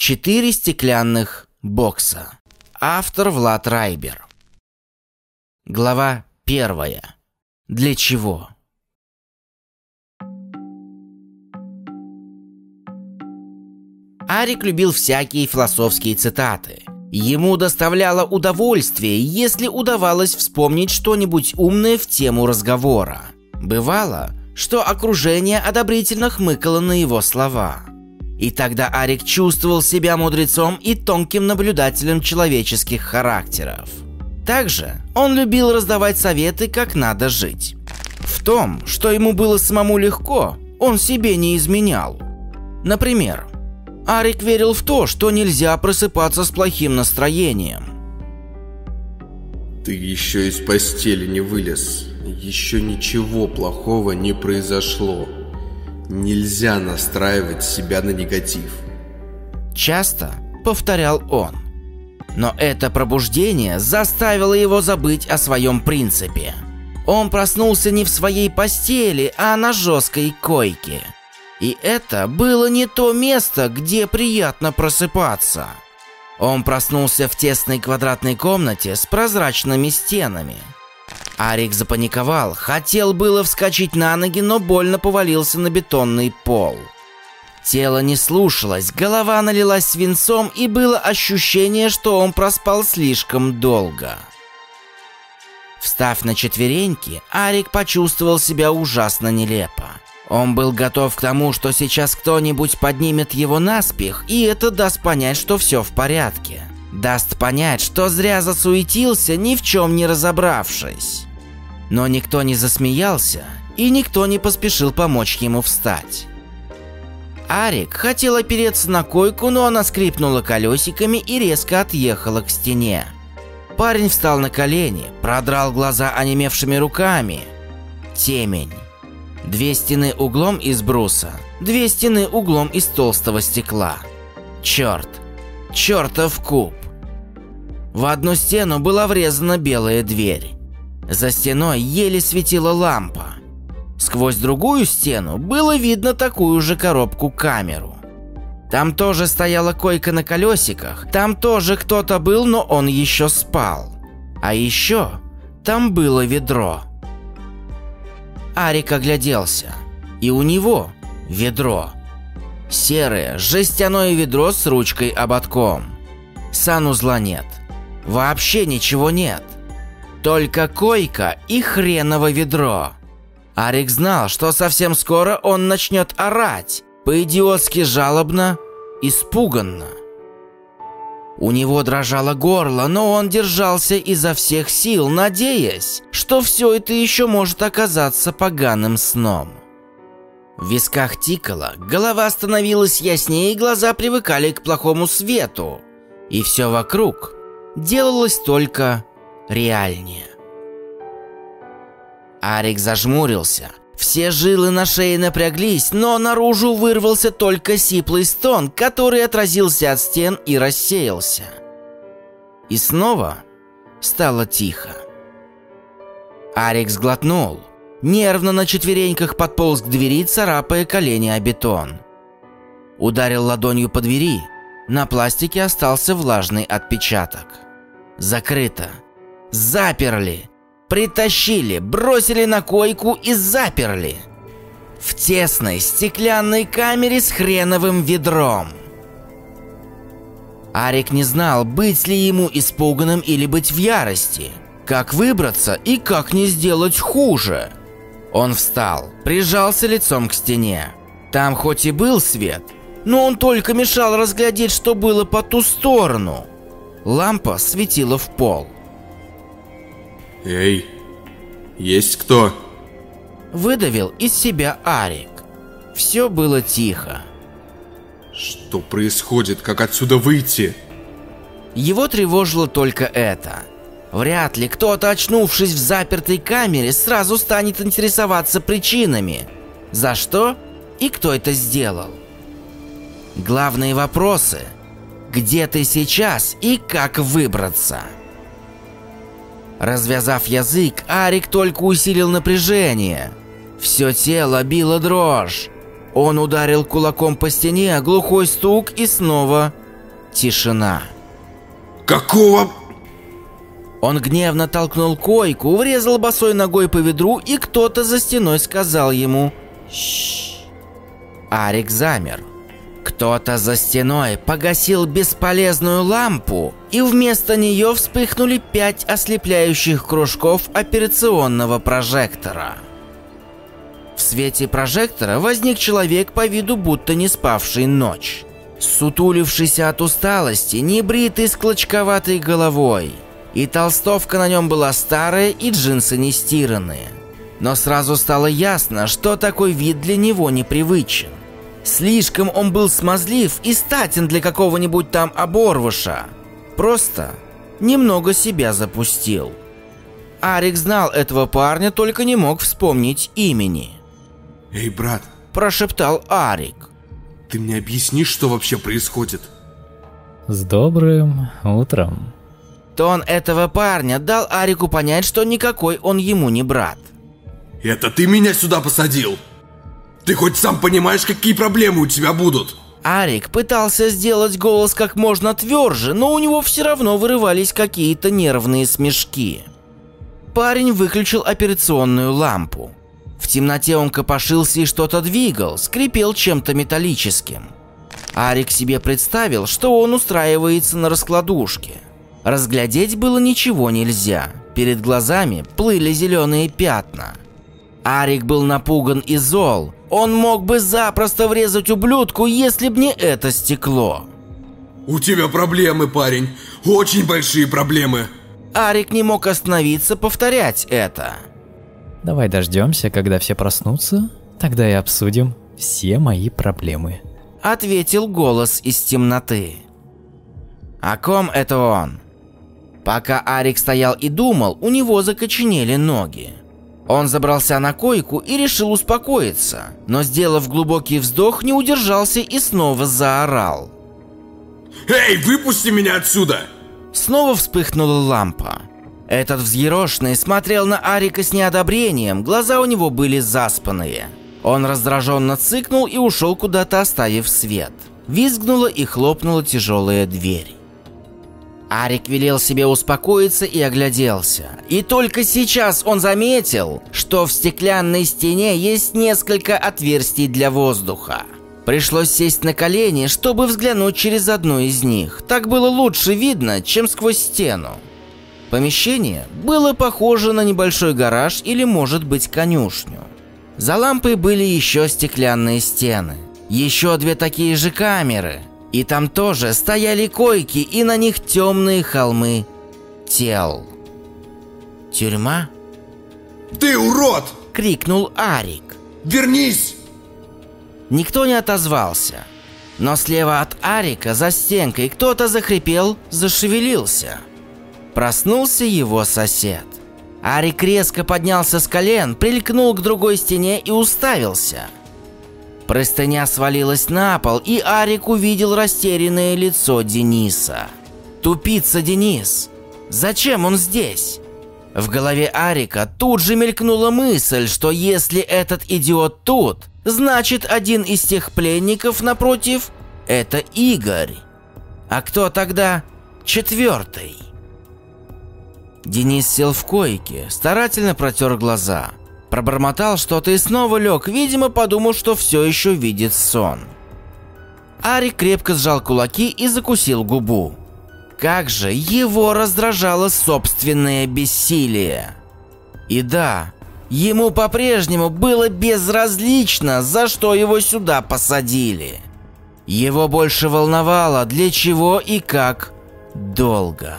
Четыре стеклянных бокса. Автор Влад Райбер. Глава первая. Для чего? Арик любил всякие философские цитаты. Ему доставляло удовольствие, если удавалось вспомнить что-нибудь умное в тему разговора. Бывало, что окружение одобрительно хмыкало на его слова. И тогда Арик чувствовал себя мудрецом и тонким наблюдателем человеческих характеров. Также он любил раздавать советы, как надо жить. В том, что ему было самому легко, он себе не изменял. Например, Арик верил в то, что нельзя просыпаться с плохим настроением. Ты еще из постели не вылез. Еще ничего плохого не произошло. Нельзя настраивать себя на негатив. Часто повторял он. Но это пробуждение заставило его забыть о своем принципе. Он проснулся не в своей постели, а на жесткой койке – и это было не то место, где приятно просыпаться. Он проснулся в тесной квадратной комнате с прозрачными стенами. Арик запаниковал, хотел было вскочить на ноги, но больно повалился на бетонный пол. Тело не слушалось, голова налилась свинцом и было ощущение, что он проспал слишком долго. Встав на четвереньки, Арик почувствовал себя ужасно нелепо. Он был готов к тому, что сейчас кто-нибудь поднимет его наспех, и это даст понять, что все в порядке. Даст понять, что зря засуетился, ни в чем не разобравшись. Но никто не засмеялся, и никто не поспешил помочь ему встать. Арик хотел опереться на койку, но она скрипнула колесиками и резко отъехала к стене. Парень встал на колени, продрал глаза онемевшими руками. Темень. Две стены углом из бруса, две стены углом из толстого стекла. Черт, чертов куб. В одну стену была врезана белая дверь. За стеной еле светила лампа. Сквозь другую стену было видно такую же коробку-камеру. Там тоже стояла койка на колесиках, там тоже кто-то был, но он еще спал. А еще там было ведро. Арик огляделся. И у него ведро. Серое, жестяное ведро с ручкой-ободком. Санузла нет. Вообще ничего нет. Только койка и хреново ведро. Арик знал, что совсем скоро он начнет орать. По-идиотски жалобно, испуганно. У него дрожало горло, но он держался изо всех сил, надеясь, что все это еще может оказаться поганым сном. В висках тикало, голова становилась яснее и глаза привыкали к плохому свету. И все вокруг делалось только реальнее. Арик зажмурился, все жилы на шее напряглись, но наружу вырвался только сиплый стон, который отразился от стен и рассеялся. И снова стало тихо. Арик сглотнул. Нервно на четвереньках подполз к двери, царапая колени о бетон. Ударил ладонью по двери. На пластике остался влажный отпечаток. Закрыто. Заперли. Притащили, бросили на койку и заперли. В тесной стеклянной камере с хреновым ведром. Арик не знал, быть ли ему испуганным или быть в ярости. Как выбраться и как не сделать хуже. Он встал, прижался лицом к стене. Там хоть и был свет, но он только мешал разглядеть, что было по ту сторону. Лампа светила в пол. Эй, есть кто? Выдавил из себя Арик. Все было тихо. Что происходит? Как отсюда выйти? Его тревожило только это. Вряд ли кто-то, очнувшись в запертой камере, сразу станет интересоваться причинами. За что и кто это сделал? Главные вопросы. Где ты сейчас и как выбраться? Развязав язык, Арик только усилил напряжение. Все тело било дрожь. Он ударил кулаком по стене, глухой стук и снова Тишина. Какого... Он гневно толкнул койку, врезал босой ногой по ведру, и кто-то за стеной сказал ему «Щ». Арик замер. Кто-то за стеной погасил бесполезную лампу, и вместо нее вспыхнули пять ослепляющих кружков операционного прожектора. В свете прожектора возник человек по виду будто не спавший ночь. Сутулившийся от усталости, небритый с клочковатой головой. И толстовка на нем была старая, и джинсы не стиранные. Но сразу стало ясно, что такой вид для него непривычен. Слишком он был смазлив и статен для какого-нибудь там оборвыша. Просто немного себя запустил. Арик знал этого парня, только не мог вспомнить имени. Эй, брат, Прошептал Арик. ты мне объяснишь, что вообще происходит? С добрым утром. Тон этого парня дал Арику понять, что никакой он ему не брат. Это ты меня сюда посадил? Ты хоть сам понимаешь, какие проблемы у тебя будут? Арик пытался сделать голос как можно тверже, но у него все равно вырывались какие-то нервные смешки. Парень выключил операционную лампу. В темноте он копошился и что-то двигал, скрипел чем-то металлическим. Арик себе представил, что он устраивается на раскладушке. Разглядеть было ничего нельзя. Перед глазами плыли зеленые пятна. Арик был напуган и зол. Он мог бы запросто врезать ублюдку, если б не это стекло. У тебя проблемы, парень. Очень большие проблемы. Арик не мог остановиться повторять это. Давай дождемся, когда все проснутся, тогда и обсудим все мои проблемы. Ответил голос из темноты. О ком это он? Пока Арик стоял и думал, у него закоченели ноги. Он забрался на койку и решил успокоиться, но сделав глубокий вздох, не удержался и снова заорал. Эй, выпусти меня отсюда! Снова вспыхнула лампа. Этот взъерошенный смотрел на Арика с неодобрением, глаза у него были заспанные. Он раздраженно цыкнул и ушел куда-то, оставив свет. Визгнула и хлопнула тяжелая дверь. Арик велел себе успокоиться и огляделся. И только сейчас он заметил, что в стеклянной стене есть несколько отверстий для воздуха. Пришлось сесть на колени, чтобы взглянуть через одно из них. Так было лучше видно, чем сквозь стену. Помещение было похоже на небольшой гараж или, может быть, конюшню. За лампой были еще стеклянные стены. Еще две такие же камеры. И там тоже стояли койки, и на них темные холмы тел. «Тюрьма?» Ты урод! – крикнул Арик. Вернись! Никто не отозвался. Но слева от Арика за стенкой кто-то захрипел, зашевелился. Проснулся его сосед. Арик резко поднялся с колен, прилькнул к другой стене и уставился. Простыня свалилась на пол, и Арик увидел растерянное лицо Дениса. Тупица Денис. Зачем он здесь? В голове Арика тут же мелькнула мысль, что если этот идиот тут, значит один из тех пленников напротив – это Игорь. А кто тогда четвертый? Денис сел в койке, старательно протер глаза. Пробормотал что-то и снова лег, видимо, подумал, что все еще видит сон. Арик крепко сжал кулаки и закусил губу. Как же его раздражало собственное бессилие. И да, ему по-прежнему было безразлично, за что его сюда посадили. Его больше волновало, для чего и как долго.